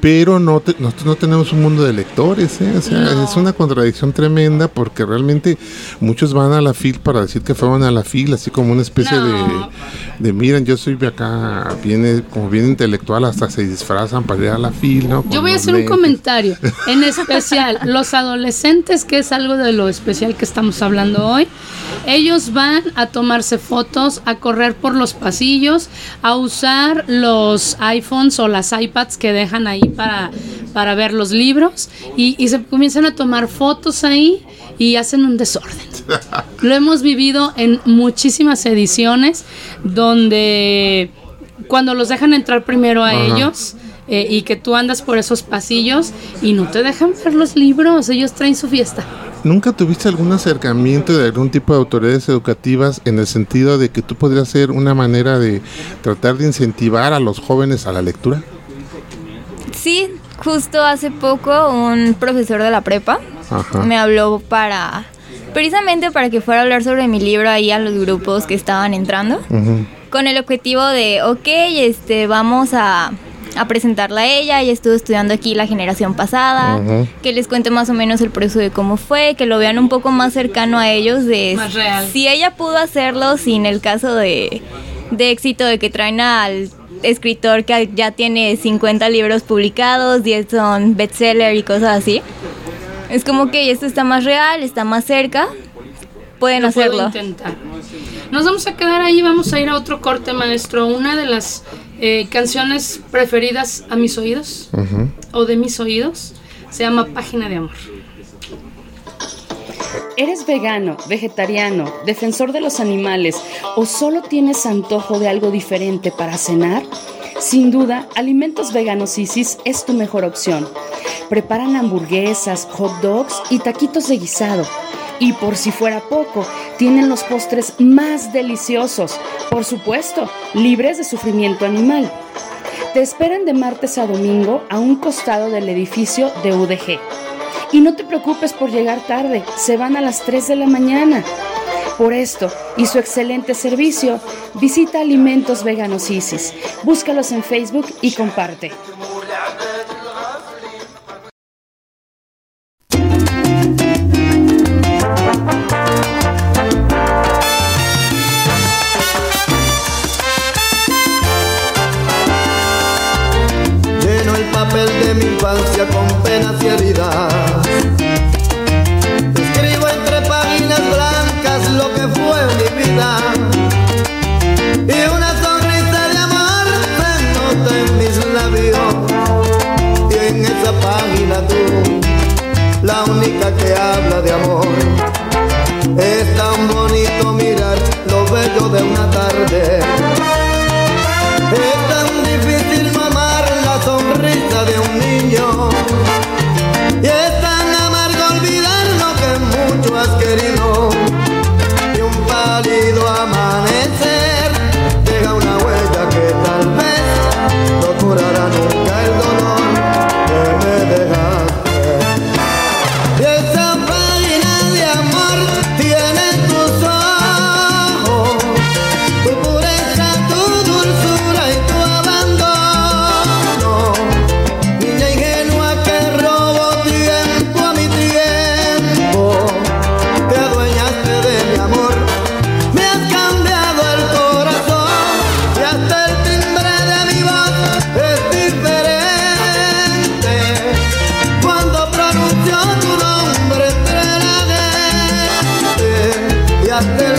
pero no te- nosotros no tenemos un mundo de lectores, ¿eh? O sea, No. es una contradicción tremenda porque realmente muchos van a la FIL para decir que fueron a la FIL, así como una especie No. de, de, miren, yo soy de acá, viene como bien intelectual, hasta se disfrazan para ir a la FIL, ¿no? Yo voy a hacer un comentario, en especial los adolescentes, que es algo de lo especial que estamos hablando hoy. Ellos van a tomarse fotos, a correr por los pasillos, a usar los iPhones o las iPads que dejan ahí para, para ver los libros y, y se comienzan a tomar fotos ahí y hacen un desorden. Lo hemos vivido en muchísimas ediciones donde cuando los dejan entrar primero a Ajá. ellos eh, y que tú andas por esos pasillos y no te dejan ver los libros, ellos traen su fiesta. ¿Nunca tuviste algún acercamiento de algún tipo de autoridades educativas en el sentido de que tú podrías ser una manera de tratar de incentivar a los jóvenes a la lectura? Sí, justo hace poco un profesor de la prepa Ajá. me habló para precisamente para que fuera a hablar sobre mi libro ahí a los grupos que estaban entrando con el objetivo de, ok, este, vamos a, a presentarla a ella, ella estuvo estudiando aquí la generación pasada, que les cuente más o menos el proceso de cómo fue, que lo vean un poco más cercano a ellos, de Más real. si ella pudo hacerlo sin el caso de, de éxito de que traen al escritor que ya tiene 50 libros publicados, 10 son bestseller y cosas así. Es como que esto está más real, está más cerca, pueden puedo hacerlo. intentar. Nos vamos a quedar ahí, vamos a ir a otro corte, maestro. Una de las eh, canciones preferidas a mis oídos, o de mis oídos, se llama Página de Amor. ¿Eres vegano, vegetariano, defensor de los animales o solo tienes antojo de algo diferente para cenar? Sin duda, Alimentos Veganos Isis es tu mejor opción. Preparan hamburguesas, hot dogs y taquitos de guisado. Y por si fuera poco, tienen los postres más deliciosos, por supuesto, libres de sufrimiento animal. Te esperan de martes a domingo a un costado del edificio de UDG. Y no te preocupes por llegar tarde, se van a las 3 de la mañana. Por esto y su excelente servicio, visita Alimentos Veganos Isis. Búscalos en Facebook y comparte. las del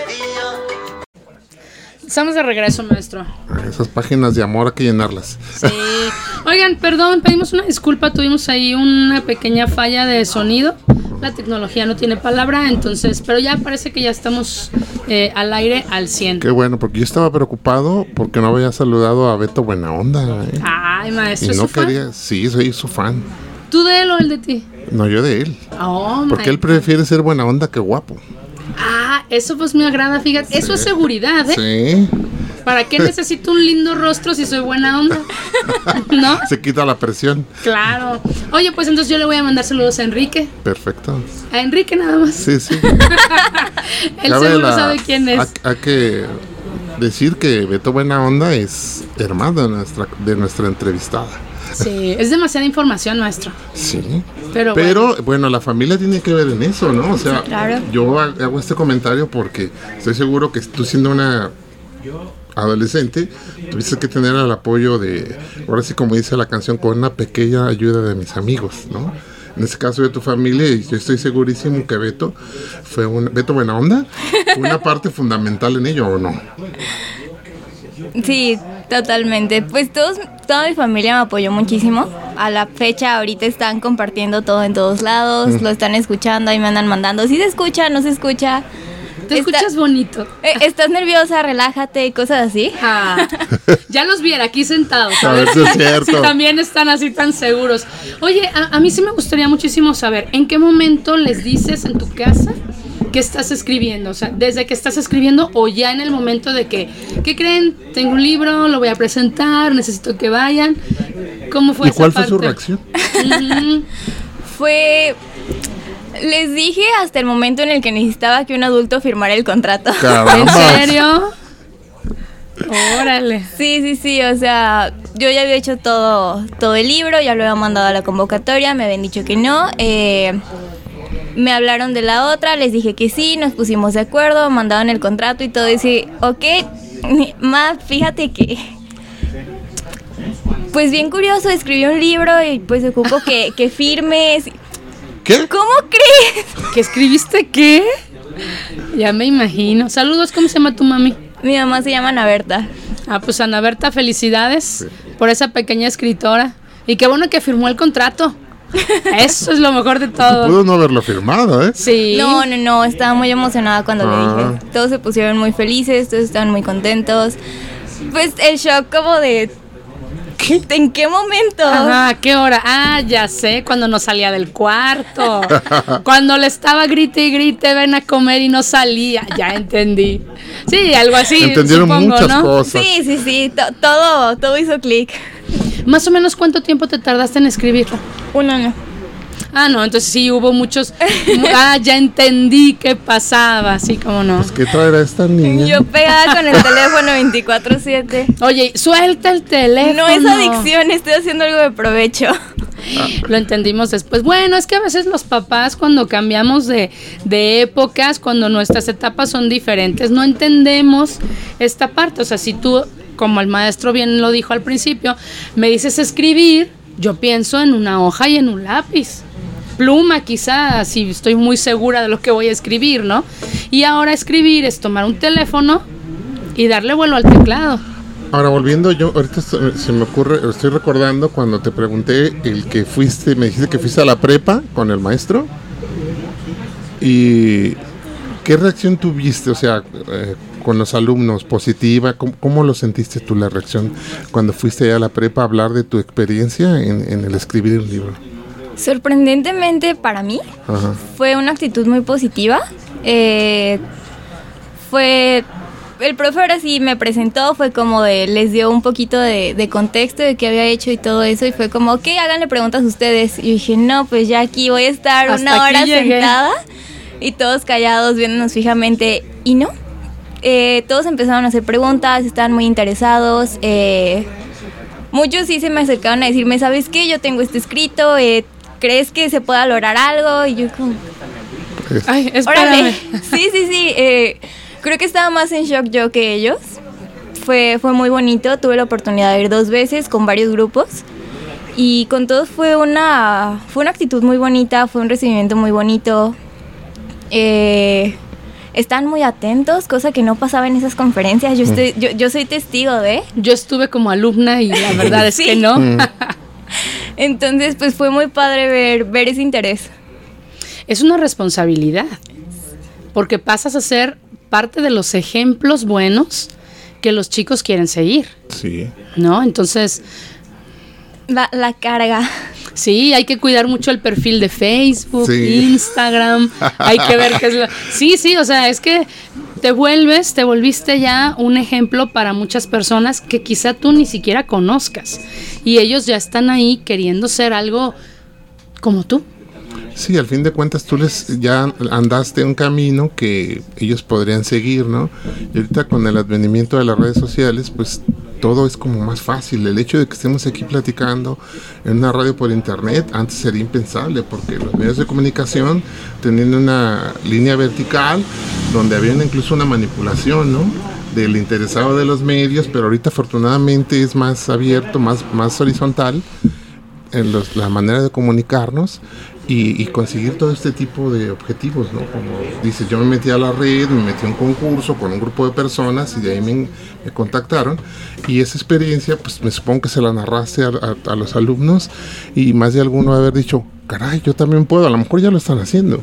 Estamos de regreso, maestro. Esas páginas de amor hay que llenarlas. Sí. Oigan, perdón, pedimos una disculpa, tuvimos ahí una pequeña falla de sonido. La tecnología no tiene palabra, entonces, pero ya parece que ya estamos eh, al aire al 100. Qué bueno, porque yo estaba preocupado porque no había saludado a Beto Buena Onda. ¿eh? Ay, maestro, y ¿es no fan? quería, sí, soy su fan. ¿Tú de él o él de ti? No, yo de él. Oh, Porque él prefiere ser buena onda que guapo. Ah, eso pues me agrada, fíjate. Eso es seguridad, ¿eh? Sí. ¿Para qué necesito un lindo rostro si soy buena onda? ¿No? Se quita la presión. Claro. Oye, pues entonces yo le voy a mandar saludos a Enrique. Perfecto. A Enrique nada más. Sí, sí. Él seguro la- sabe quién es. Hay, hay que decir que Beto Buena Onda es hermano de nuestra, de nuestra entrevistada. Sí, es demasiada información, maestro. Sí. Pero, Pero bueno, la familia tiene que ver en eso, ¿no? O sea, Claro. yo ha- hago este comentario porque estoy seguro que tú siendo una adolescente, tuviste que tener el apoyo de, ahora sí como dice la canción, con una pequeña ayuda de mis amigos, ¿no? En este caso de tu familia, y yo estoy segurísimo que Beto fue un Beto Buena Onda, fue una parte fundamental en ello, ¿o no? Sí, totalmente. Pues todos, toda mi familia me apoyó muchísimo. A la fecha ahorita están compartiendo todo en todos lados, lo están escuchando y me andan mandando. Si se escucha, no se escucha. Te Está- escuchas bonito. Eh, Estás nerviosa, relájate y cosas así. Ah, ya los viera aquí sentados. A ver si es cierto. Si también están así tan seguros. Oye, a, a mí sí me gustaría muchísimo saber, ¿en qué momento les dices en tu casa que estás escribiendo? O sea, desde que estás escribiendo o ya en el momento de que, ¿qué creen? Tengo un libro, lo voy a presentar, necesito que vayan. ¿Cómo fue ¿Y esa cuál fue su reacción? Fue... Les dije hasta el momento en el que necesitaba que un adulto firmara el contrato. ¿En serio? Órale. Sí, sí, sí, o sea, yo ya había hecho todo, todo el libro, ya lo había mandado a la convocatoria, me habían dicho que no. eh, me hablaron de la otra, les dije que sí, nos pusimos de acuerdo, mandaron el contrato y todo. Y dije, ok, ma, fíjate que. Pues bien curioso, escribí un libro y pues ocupo que, que firmes. ¿Qué? ¿Cómo crees? ¿Que escribiste qué? Ya me imagino. Saludos, ¿cómo se llama tu mami? Mi mamá se llama Ana Berta. Ah, pues Ana Berta, felicidades por esa pequeña escritora. Y qué bueno que firmó el contrato. Eso es lo mejor de todo. Pudo no haberlo firmado, ¿eh? Sí. No, no, no, estaba muy emocionada cuando Ah. le dije. Todos se pusieron muy felices, todos estaban muy contentos. Pues el shock como de... ¿En qué momento? Ajá, ¿a qué hora? Ah, ya sé, cuando no salía del cuarto. cuando le estaba grite y grite, ven a comer y no salía. Ya entendí. Sí, algo así. Entendieron supongo, muchas ¿no? cosas. Sí, sí, sí, to- todo, todo hizo clic. Más o menos, ¿cuánto tiempo te tardaste en escribirlo? Un año. Ah, no, entonces sí hubo muchos. Ah, ya entendí qué pasaba, así como no. Pues, ¿Qué traerá esta niña? Yo pegada con el teléfono 24/7. Oye, suelta el teléfono. No es adicción, estoy haciendo algo de provecho. Lo entendimos después. Bueno, es que a veces los papás cuando cambiamos de, de épocas, cuando nuestras etapas son diferentes, no entendemos esta parte. O sea, si tú, como el maestro bien lo dijo al principio, me dices escribir, yo pienso en una hoja y en un lápiz. Pluma quizás, si estoy muy segura de lo que voy a escribir, ¿no? Y ahora escribir es tomar un teléfono y darle vuelo al teclado. Ahora volviendo, yo ahorita se me ocurre, estoy recordando cuando te pregunté el que fuiste, me dijiste que fuiste a la prepa con el maestro. ¿Y qué reacción tuviste? O sea, eh, con los alumnos, positiva, ¿cómo, cómo lo sentiste tú la reacción cuando fuiste a la prepa a hablar de tu experiencia en, en el escribir un libro? Sorprendentemente para mí, Ajá. fue una actitud muy positiva. Eh, fue. El profe ahora sí me presentó, fue como de. Les dio un poquito de, de contexto de qué había hecho y todo eso. Y fue como, ok, háganle preguntas ustedes. Y yo dije, no, pues ya aquí voy a estar Hasta una hora llegué. sentada. y todos callados viéndonos fijamente y no. Eh, todos empezaron a hacer preguntas, estaban muy interesados. eh, muchos sí se me acercaron a decirme, ¿sabes qué? Yo tengo esto escrito, eh, ¿crees que se pueda lograr algo? Y yo como, Ay, órale. espérame. Sí, sí, sí. creo que estaba más en shock yo que ellos. Fue, fue muy bonito, tuve la oportunidad de ir dos veces con varios grupos. Y con todos fue una, fue una actitud muy bonita, fue un recibimiento muy bonito. Eh, están muy atentos, cosa que no pasaba en esas conferencias. Yo, estoy, yo, yo soy testigo de. Yo estuve como alumna y la verdad es Sí. que no. Entonces, pues fue muy padre ver, ver ese interés. es una responsabilidad. Porque pasas a ser parte de los ejemplos buenos que los chicos quieren seguir, Sí. ¿no? Entonces, La, la carga. Sí, hay que cuidar mucho el perfil de Facebook, Sí. Instagram, hay que ver qué es lo... Sí, sí, o sea, es que te vuelves, te volviste ya un ejemplo para muchas personas que quizá tú ni siquiera conozcas. Y ellos ya están ahí queriendo ser algo como tú. Sí, al fin de cuentas tú les ya andaste un camino que ellos podrían seguir, ¿no? Y ahorita con el advenimiento de las redes sociales, pues todo es como más fácil. El hecho de que estemos aquí platicando en una radio por internet antes sería impensable porque los medios de comunicación tenían una línea vertical donde había incluso una manipulación, ¿no? Del interesado de los medios, pero ahorita afortunadamente es más abierto, más, más horizontal en los- la manera de comunicarnos y, y conseguir todo este tipo de objetivos, ¿no? Como dices, yo me metí a la red, me metí a un concurso con un grupo de personas y de ahí me, me contactaron y esa experiencia, pues me supongo que se la narraste a, a- a los alumnos y más de alguno haber dicho, caray, yo también puedo, a lo mejor ya lo están haciendo.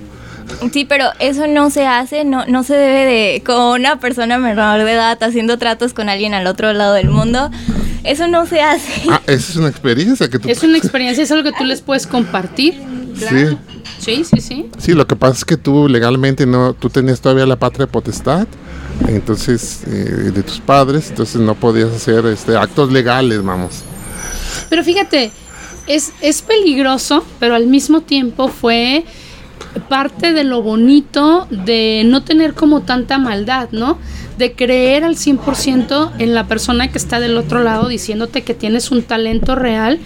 Sí, pero eso no se hace, no, no se debe de, con una persona menor de edad haciendo tratos con alguien al otro lado del mundo, eso no se hace. Ah, esa es una experiencia que tú... Es una experiencia, es algo que tú les puedes compartir. Sí. Sí, sí, sí. Sí, lo que pasa es que tú legalmente no, tú tenías todavía la patria potestad, entonces, eh, de tus padres, entonces no podías hacer este, actos legales, vamos. Pero fíjate, es, es peligroso, pero al mismo tiempo fue parte de lo bonito de no tener como tanta maldad, ¿no? De creer al 100% en la persona que está del otro lado diciéndote que tienes un talento real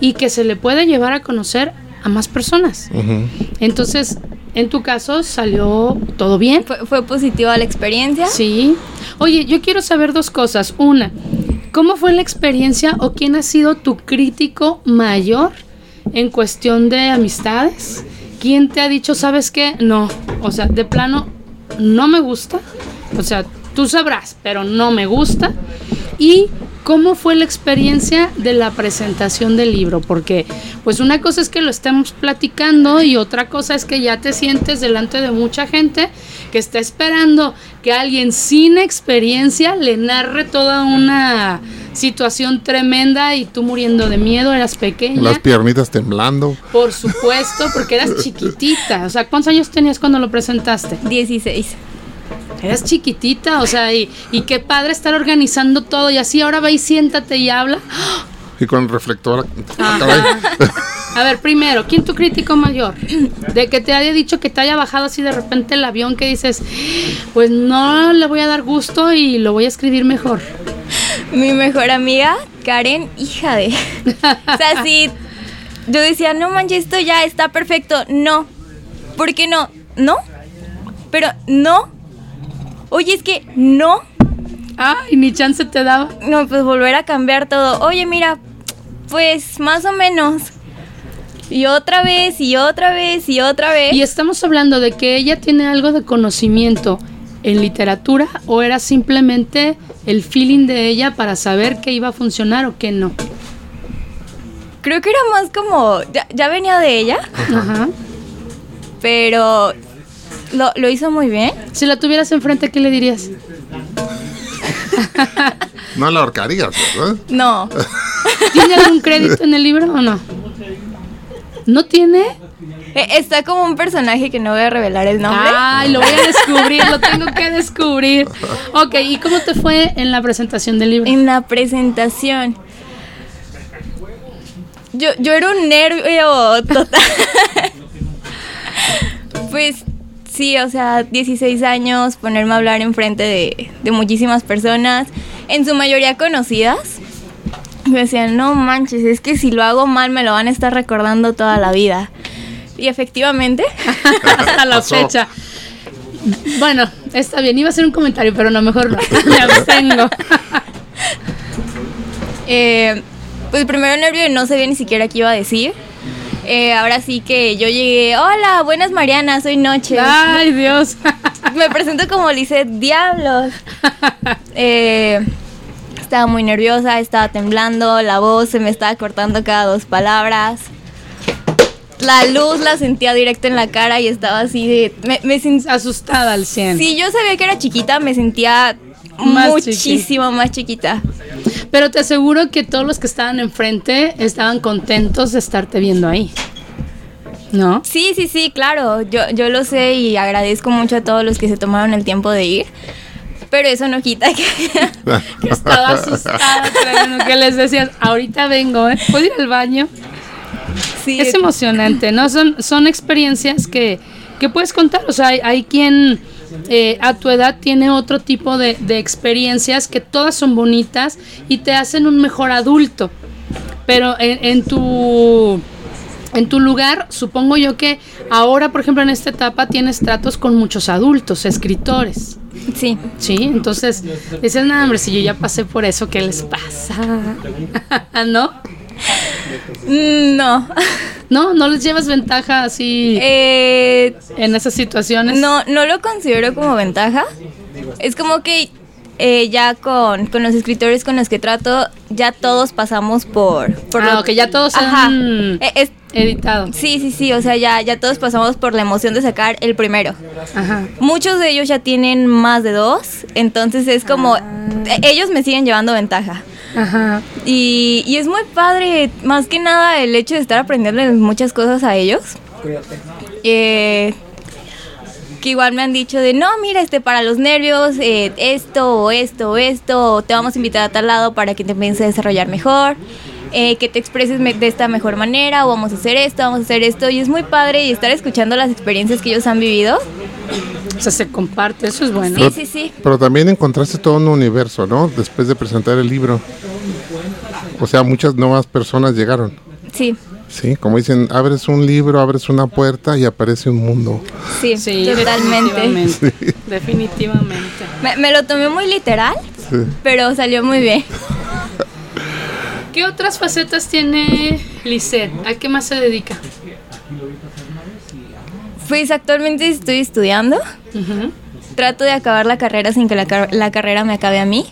y que se le puede llevar a conocer a más personas. Entonces, en tu caso salió todo bien. Fue, fue positiva la experiencia. Sí. Oye, yo quiero saber dos cosas. Una, ¿cómo fue la experiencia o quién ha sido tu crítico mayor en cuestión de amistades? ¿Quién te ha dicho, sabes qué? No. O sea, de plano, no me gusta. O sea, tú sabrás, pero no me gusta. Y cómo fue la experiencia de la presentación del libro, porque pues una cosa es que lo estemos platicando y otra cosa es que ya te sientes delante de mucha gente que está esperando que alguien sin experiencia le narre toda una situación tremenda y tú muriendo de miedo, eras pequeña. Las piernitas temblando. Por supuesto, porque eras chiquitita. O sea, ¿cuántos años tenías cuando lo presentaste? 16. Eras chiquitita, o sea, y, y qué padre estar organizando todo y así ahora ve y siéntate y habla. Y con reflector. Ajá. caray. A ver, primero, ¿quién tu crítico mayor? De que te haya dicho que te haya bajado así de repente el avión que dices, pues no le voy a dar gusto y lo voy a escribir mejor. Mi mejor amiga, Karen, hija de. O sea, sí. Yo decía, no manches, esto ya está perfecto. No. ¿Por qué no? No. Pero no. Oye, es que no. Ay, ni chance te daba. No, pues volver a cambiar todo. Oye, mira, pues más o menos. Y otra vez, y otra vez, y otra vez. Y estamos hablando de que ella tiene algo de conocimiento en literatura o era simplemente el feeling de ella para saber que iba a funcionar o que no. Creo que era más como. Ya, ya venía de ella, Ajá. pero lo, lo hizo muy bien. Si la tuvieras enfrente, ¿qué le dirías? No la ahorcarías, ¿verdad? No. ¿Tiene algún crédito en el libro o no? ¿No tiene? Eh, Está como un personaje que no voy a revelar el nombre. Ay, lo voy a descubrir, lo tengo que descubrir. Ok, ¿y cómo te fue en la presentación del libro? En la presentación. Yo, yo era un nervio total. pues Sí, o sea, 16 años, ponerme a hablar enfrente de, de muchísimas personas, en su mayoría conocidas. Me decían, no manches, es que si lo hago mal me lo van a estar recordando toda la vida. Y efectivamente, Hasta la Pasó. fecha. Bueno, está bien, iba a hacer un comentario, pero no, mejor no. Me abstengo. eh, pues primero nervio y no sabía ni siquiera qué iba a decir. Eh, ahora sí que yo llegué, hola, buenas Mariana, soy Noche. Ay, Dios. Me presento como Lisette Diablos. Eh, estaba muy nerviosa, estaba temblando, la voz se me estaba cortando cada dos palabras. La luz la sentía directo en la cara y estaba así de... Me, me Asustada al 100. si yo sabía que era chiquita, me sentía Más muchísimo más chiquita. Pero te aseguro que todos los que estaban enfrente estaban contentos de estarte viendo ahí. ¿No? Sí, sí, sí, claro. Yo, yo lo sé y agradezco mucho a todos los que se tomaron el tiempo de ir. Pero eso no quita que... Que estaba asustada, que les decías, ahorita vengo, ¿eh? ¿Puedo ir al baño? sí, Es emocionante, ¿no? Son, son experiencias que, que puedes contar. O sea, hay, hay quien eh, a tu edad tiene otro tipo de, de experiencias que todas son bonitas y te hacen un mejor adulto. Pero en, en tu en tu lugar, supongo yo que ahora, por ejemplo, en esta etapa tienes tratos con muchos adultos, escritores. sí. Sí, entonces dices, no, hombre, si yo ya pasé por eso, ¿qué les pasa? ¿No? Mm, No. No, no les llevas ventaja así Eh, en esas situaciones. No, no lo considero como ventaja. Es como que eh, ya con, con los escritores con los que trato, ya todos pasamos por... por Ah, lo- ok, ya todos Ajá. han Eh, es- editado. sí, sí, sí, o sea, ya, ya todos pasamos por la emoción de sacar el primero. Ajá. Muchos de ellos ya tienen más de dos, entonces es como... Ah. eh, Ellos me siguen llevando ventaja. Ajá. Y, y es muy padre, más que nada el hecho de estar aprendiendo muchas cosas a ellos. Eh, que igual me han dicho de, no, mira, este, para los nervios, eh, esto, o esto, o esto, te vamos a invitar a tal lado para que te empieces a desarrollar mejor, eh, que te expreses de esta mejor manera, o vamos a hacer esto, vamos a hacer esto, y es muy padre y estar escuchando las experiencias que ellos han vivido. O sea, se comparte, eso es bueno. Sí, sí, sí. Pero también encontraste todo un universo, ¿no? Después de presentar el libro. O sea, muchas nuevas personas llegaron. Sí, Sí, como dicen, abres un libro, abres una puerta y aparece un mundo. sí, Sí, totalmente. Definitivamente. definitivamente. Me, me lo tomé muy literal, Sí. pero salió muy bien. ¿Qué otras facetas tiene Lisette? ¿A qué más se dedica? Pues actualmente estoy estudiando. Trato de acabar la carrera sin que la, car- la carrera me acabe a mí.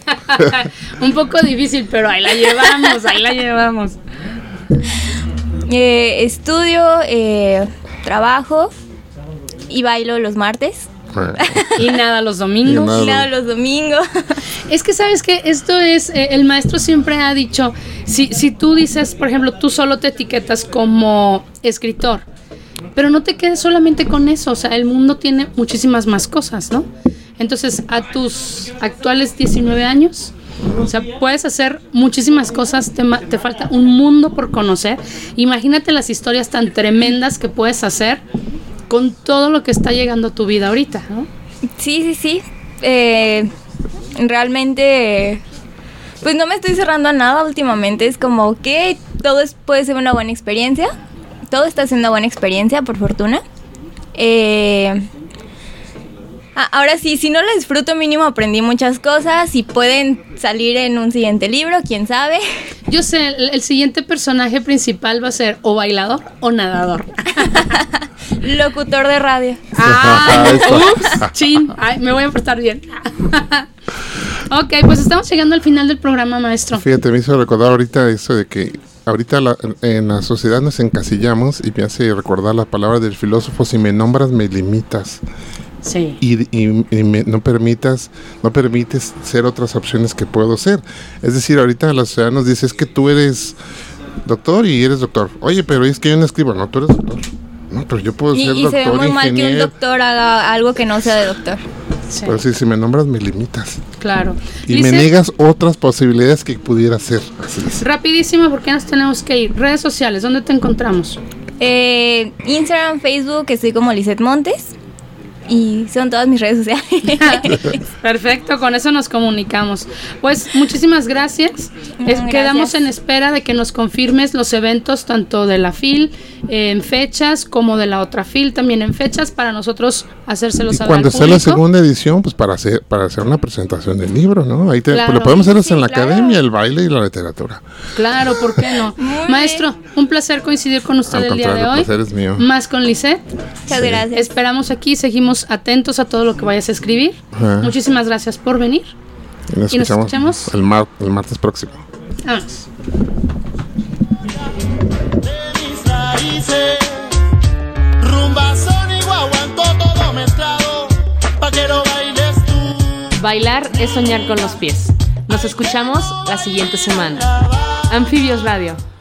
Un poco difícil, pero ahí la llevamos, ahí la llevamos. Eh, estudio, eh, trabajo y bailo los martes. Y nada los domingos. Y nada. Y nada los domingos. Es que sabes que esto es, eh, el maestro siempre ha dicho, si, si tú dices, por ejemplo, tú solo te etiquetas como escritor, pero no te quedes solamente con eso, o sea, el mundo tiene muchísimas más cosas, ¿no? Entonces, a tus actuales 19 años, o sea, puedes hacer muchísimas cosas, te, te falta un mundo por conocer. Imagínate las historias tan tremendas que puedes hacer con todo lo que está llegando a tu vida ahorita, ¿no? Sí, sí, sí. Eh, realmente, pues no me estoy cerrando a nada últimamente. Es como que todo es- puede ser una buena experiencia. Todo está siendo una buena experiencia, por fortuna. Eh, a- ahora sí, si no lo disfruto mínimo aprendí muchas cosas y pueden salir en un siguiente libro, quién sabe. Yo sé, el, el siguiente personaje principal va a ser o bailador o nadador. Locutor de radio. Eso. ¡Ups! ¡Chin! Ay, me voy a portar bien. ok, pues estamos llegando al final del programa, maestro. Fíjate, me hizo recordar ahorita eso de que ahorita la- en la sociedad nos encasillamos y me hace recordar la palabra del filósofo, si me nombras me limitas Sí. y, y- y me- no permitas, no permites ser otras opciones que puedo ser. Es decir, ahorita la sociedad nos dice, es que tú eres doctor y eres doctor. Oye, pero es que yo no escribo, no, tú eres doctor. No, pero yo puedo Y, ser y se ve doctor, muy mal que un doctor haga algo que no sea de doctor. sí, Pero sí, si me nombras me limitas. claro. Y me niegas otras posibilidades que pudiera ser. Así es. Rapidísimo, porque nos tenemos que ir. Redes sociales, ¿dónde te encontramos? Eh, Instagram, Facebook, estoy como Lisette Montes. Y son todas mis redes sociales. Perfecto, con eso nos comunicamos. Pues muchísimas gracias. Es- Mm, Quedamos en espera de que nos confirmes los eventos tanto de la FIL eh, en fechas como de la otra FIL también en fechas para nosotros hacérselos Y saber cuando al esté la segunda edición, pues para hacer para hacer una presentación del libro, ¿no? Ahí te, Claro. pues, lo podemos hacer Sí, en la claro. academia, el baile y la literatura. Claro, ¿por qué no? Maestro, un placer coincidir con usted Al el día de hoy. el placer es mío. Más con Lisette. Muchas gracias. Esperamos aquí, seguimos atentos a todo lo que vayas a escribir. Ajá. Muchísimas gracias por venir. Y nos ¿Y nos escuchamos, escuchamos? El, mar- el martes próximo. Tú. Bailar es soñar con los pies. Nos escuchamos la siguiente semana. Anfibios Radio.